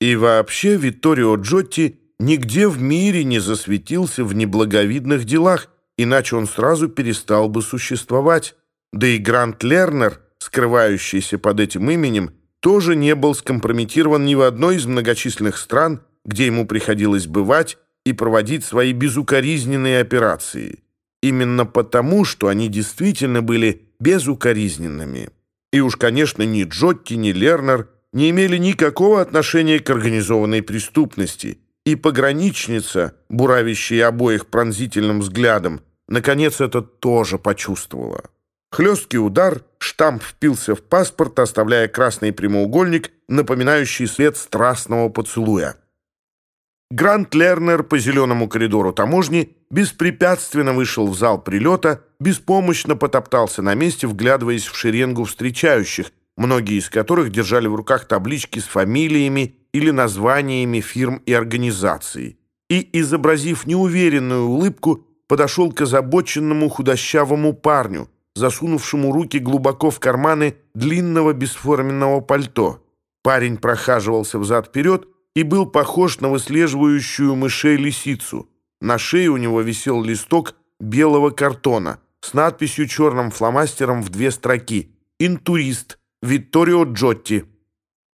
И вообще Витторио Джотти нигде в мире не засветился в неблаговидных делах, иначе он сразу перестал бы существовать. Да и Грант Лернер, скрывающийся под этим именем, тоже не был скомпрометирован ни в одной из многочисленных стран, где ему приходилось бывать и проводить свои безукоризненные операции. Именно потому, что они действительно были безукоризненными. И уж, конечно, ни Джотти, ни Лернер – не имели никакого отношения к организованной преступности, и пограничница, буравящая обоих пронзительным взглядом, наконец это тоже почувствовала. Хлесткий удар, штамп впился в паспорт, оставляя красный прямоугольник, напоминающий след страстного поцелуя. Грант Лернер по зеленому коридору таможни беспрепятственно вышел в зал прилета, беспомощно потоптался на месте, вглядываясь в шеренгу встречающих, Многие из которых держали в руках таблички с фамилиями или названиями фирм и организаций. И, изобразив неуверенную улыбку, подошел к озабоченному худощавому парню, засунувшему руки глубоко в карманы длинного бесформенного пальто. Парень прохаживался взад-вперед и был похож на выслеживающую мышей лисицу. На шее у него висел листок белого картона с надписью черным фломастером в две строки «Интурист», Витторио Джотти.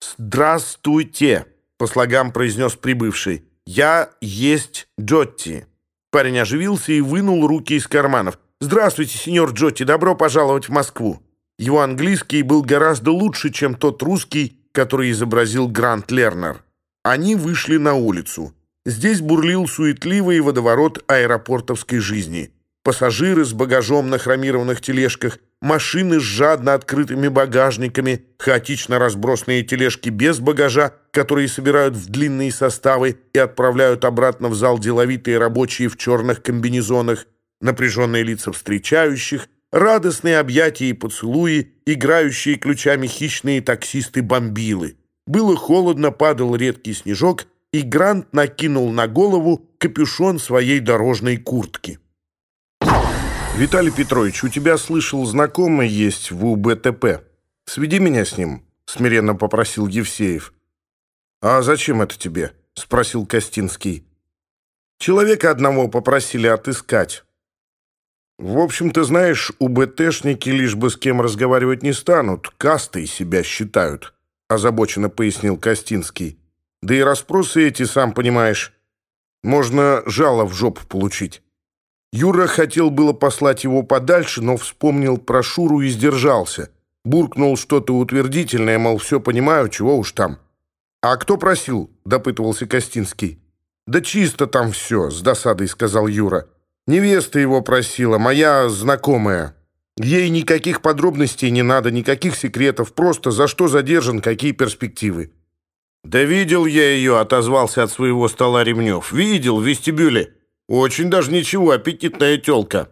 «Здравствуйте!» — по слогам произнес прибывший. «Я есть Джотти». Парень оживился и вынул руки из карманов. «Здравствуйте, сеньор Джотти, добро пожаловать в Москву». Его английский был гораздо лучше, чем тот русский, который изобразил Грант Лернер. Они вышли на улицу. Здесь бурлил суетливый водоворот аэропортовской жизни — Пассажиры с багажом на хромированных тележках – машины с жадно открытыми багажниками, хаотично разбросанные тележки без багажа, которые собирают в длинные составы и отправляют обратно в зал деловитые рабочие в черных комбинезонах, напряженные лица встречающих, радостные объятия и поцелуи, играющие ключами хищные таксисты-бомбилы. Было холодно, падал редкий снежок, и Грант накинул на голову капюшон своей дорожной куртки. Виталий Петрович, у тебя, слышал, знакомый есть в УБТП. Сведи меня с ним, смиренно попросил Евсеев. А зачем это тебе? спросил Костинский. Человека одного попросили отыскать. В общем, ты знаешь, УБТшники лишь бы с кем разговаривать не станут, касты себя считают, озабоченно пояснил Костинский. Да и расспросы эти, сам понимаешь, можно жало в жопу получить. Юра хотел было послать его подальше, но вспомнил про Шуру и сдержался. Буркнул что-то утвердительное, мол, все понимаю, чего уж там. «А кто просил?» – допытывался Костинский. «Да чисто там все», – с досадой сказал Юра. «Невеста его просила, моя знакомая. Ей никаких подробностей не надо, никаких секретов, просто за что задержан, какие перспективы». «Да видел я ее», – отозвался от своего стола Ремнев. «Видел в вестибюле». Очень даже ничего, аппетитная тёлка».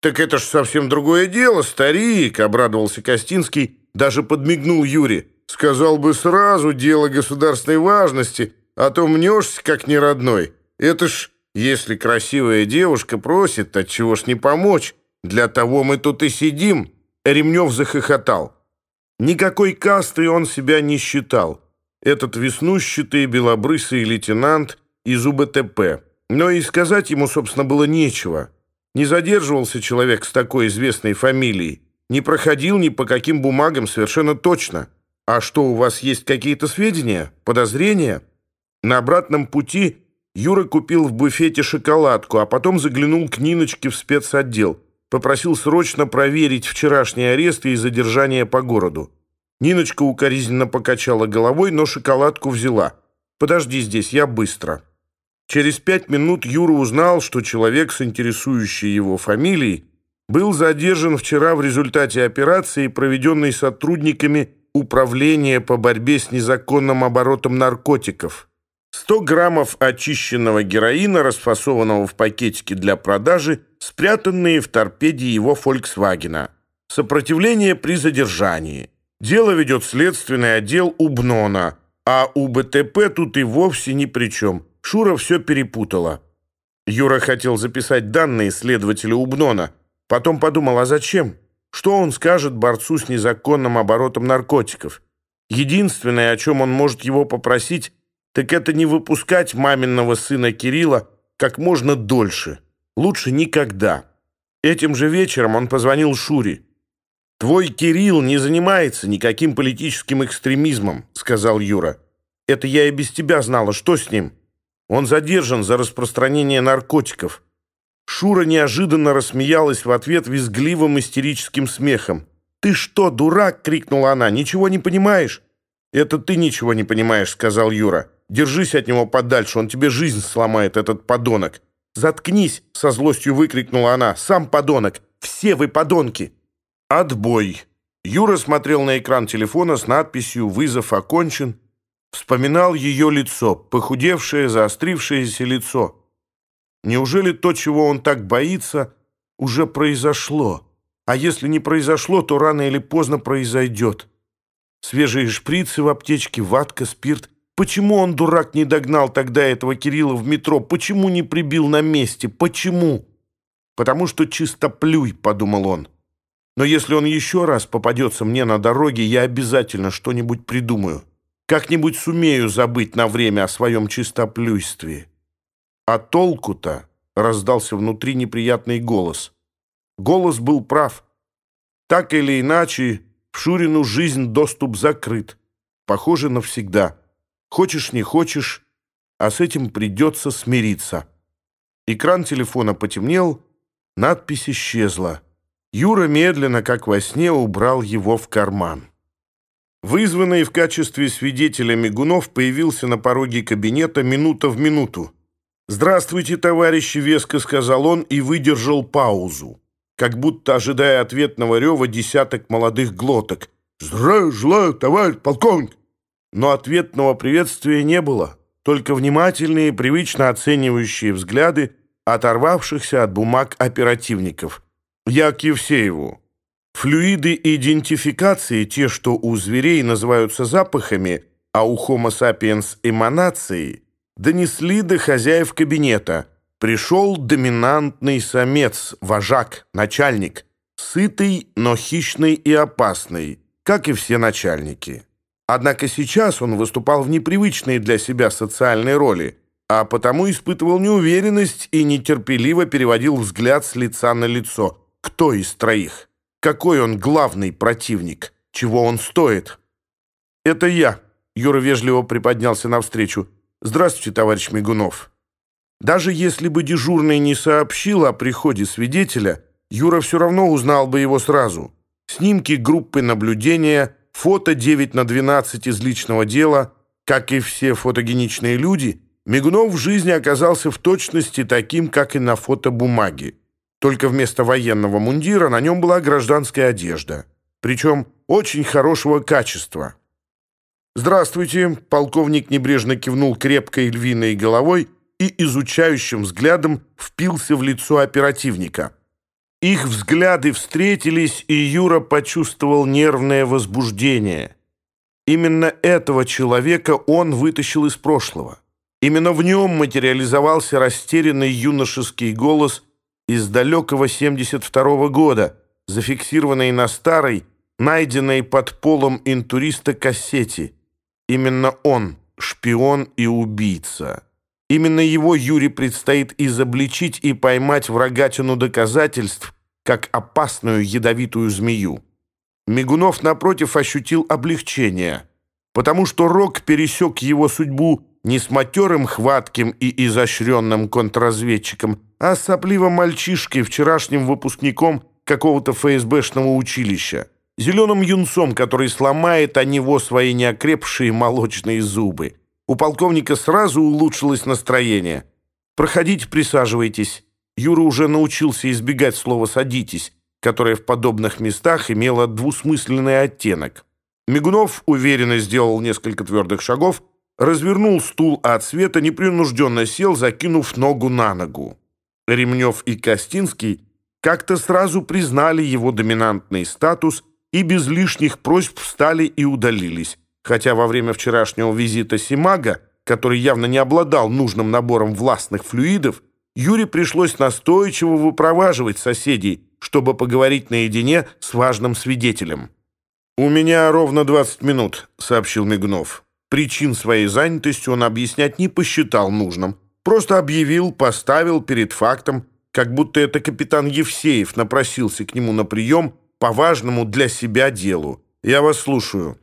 «Так это ж совсем другое дело, старик», — обрадовался Костинский, даже подмигнул Юре. «Сказал бы сразу, дело государственной важности, а то мнешься, как неродной. Это ж, если красивая девушка просит, то чего ж не помочь? Для того мы тут и сидим». Ремнев захохотал. Никакой касты он себя не считал. Этот веснущатый белобрысый лейтенант из УБТП. Но и сказать ему, собственно, было нечего. Не задерживался человек с такой известной фамилией. Не проходил ни по каким бумагам совершенно точно. А что, у вас есть какие-то сведения, подозрения? На обратном пути Юра купил в буфете шоколадку, а потом заглянул к Ниночке в спецотдел. Попросил срочно проверить вчерашние аресты и задержания по городу. Ниночка укоризненно покачала головой, но шоколадку взяла. «Подожди здесь, я быстро». Через пять минут Юра узнал, что человек, с интересующей его фамилией, был задержан вчера в результате операции, проведенной сотрудниками Управления по борьбе с незаконным оборотом наркотиков. 100 граммов очищенного героина, расфасованного в пакетике для продажи, спрятанные в торпеде его «Фольксвагена». Сопротивление при задержании. Дело ведет следственный отдел УБНОНа, а УБТП тут и вовсе ни при чем – Шура все перепутала. Юра хотел записать данные следователя Убнона, потом подумал, а зачем? Что он скажет борцу с незаконным оборотом наркотиков? Единственное, о чем он может его попросить, так это не выпускать маминого сына Кирилла как можно дольше. Лучше никогда. Этим же вечером он позвонил Шуре. «Твой Кирилл не занимается никаким политическим экстремизмом», — сказал Юра. «Это я и без тебя знала. Что с ним?» «Он задержан за распространение наркотиков». Шура неожиданно рассмеялась в ответ визгливым истерическим смехом. «Ты что, дурак?» — крикнула она. «Ничего не понимаешь?» «Это ты ничего не понимаешь», — сказал Юра. «Держись от него подальше, он тебе жизнь сломает, этот подонок». «Заткнись!» — со злостью выкрикнула она. «Сам подонок! Все вы подонки!» «Отбой!» Юра смотрел на экран телефона с надписью «Вызов окончен». Вспоминал ее лицо, похудевшее, заострившееся лицо. Неужели то, чего он так боится, уже произошло? А если не произошло, то рано или поздно произойдет. Свежие шприцы в аптечке, ватка, спирт. Почему он, дурак, не догнал тогда этого Кирилла в метро? Почему не прибил на месте? Почему? Потому что чисто плюй, подумал он. Но если он еще раз попадется мне на дороге, я обязательно что-нибудь придумаю как-нибудь сумею забыть на время о своем чистоплюйстве. А толку-то раздался внутри неприятный голос. Голос был прав. Так или иначе, в Шурину жизнь доступ закрыт. Похоже, навсегда. Хочешь, не хочешь, а с этим придется смириться. Экран телефона потемнел, надпись исчезла. Юра медленно, как во сне, убрал его в карман. Вызванный в качестве свидетеля Мигунов появился на пороге кабинета минута в минуту. «Здравствуйте, товарищи!» — веско сказал он и выдержал паузу как будто ожидая ответного рева десяток молодых глоток. «Здравия желаю, товарищ полковник!» Но ответного приветствия не было, только внимательные, привычно оценивающие взгляды оторвавшихся от бумаг оперативников. «Я к Евсееву. Флюиды идентификации, те, что у зверей называются запахами, а у Homo sapiens эманацией, донесли до хозяев кабинета – Пришел доминантный самец, вожак, начальник, сытый, но хищный и опасный, как и все начальники. Однако сейчас он выступал в непривычной для себя социальной роли, а потому испытывал неуверенность и нетерпеливо переводил взгляд с лица на лицо. Кто из троих? какой он главный противник, чего он стоит. «Это я», — Юра вежливо приподнялся навстречу. «Здравствуйте, товарищ Мигунов». Даже если бы дежурный не сообщил о приходе свидетеля, Юра все равно узнал бы его сразу. Снимки группы наблюдения, фото 9 на 12 из личного дела, как и все фотогеничные люди, Мигунов в жизни оказался в точности таким, как и на фотобумаге только вместо военного мундира на нем была гражданская одежда, причем очень хорошего качества. «Здравствуйте!» — полковник небрежно кивнул крепкой львиной головой и изучающим взглядом впился в лицо оперативника. Их взгляды встретились, и Юра почувствовал нервное возбуждение. Именно этого человека он вытащил из прошлого. Именно в нем материализовался растерянный юношеский голос – из далекого 72-го года, зафиксированной на старой, найденной под полом интуриста кассете. Именно он – шпион и убийца. Именно его Юре предстоит изобличить и поймать врагатину доказательств, как опасную ядовитую змею. Мигунов, напротив, ощутил облегчение, потому что Рок пересек его судьбу не с матерым, хватким и изощренным контрразведчиком, а с сопливым мальчишкой, вчерашним выпускником какого-то ФСБшного училища, зеленым юнцом, который сломает о него свои неокрепшие молочные зубы. У полковника сразу улучшилось настроение. «Проходите, присаживайтесь». Юра уже научился избегать слова «садитесь», которое в подобных местах имело двусмысленный оттенок. Мигунов уверенно сделал несколько твердых шагов, развернул стул от света, непринужденно сел, закинув ногу на ногу. Ремнев и Костинский как-то сразу признали его доминантный статус и без лишних просьб встали и удалились хотя во время вчерашнего визита Симага, который явно не обладал нужным набором властных флюидов, Юре пришлось настойчиво выпроваживать соседей, чтобы поговорить наедине с важным свидетелем. «У меня ровно 20 минут», — сообщил Мигнов. Причин своей занятости он объяснять не посчитал нужным. Просто объявил, поставил перед фактом, как будто это капитан Евсеев напросился к нему на прием по важному для себя делу. «Я вас слушаю».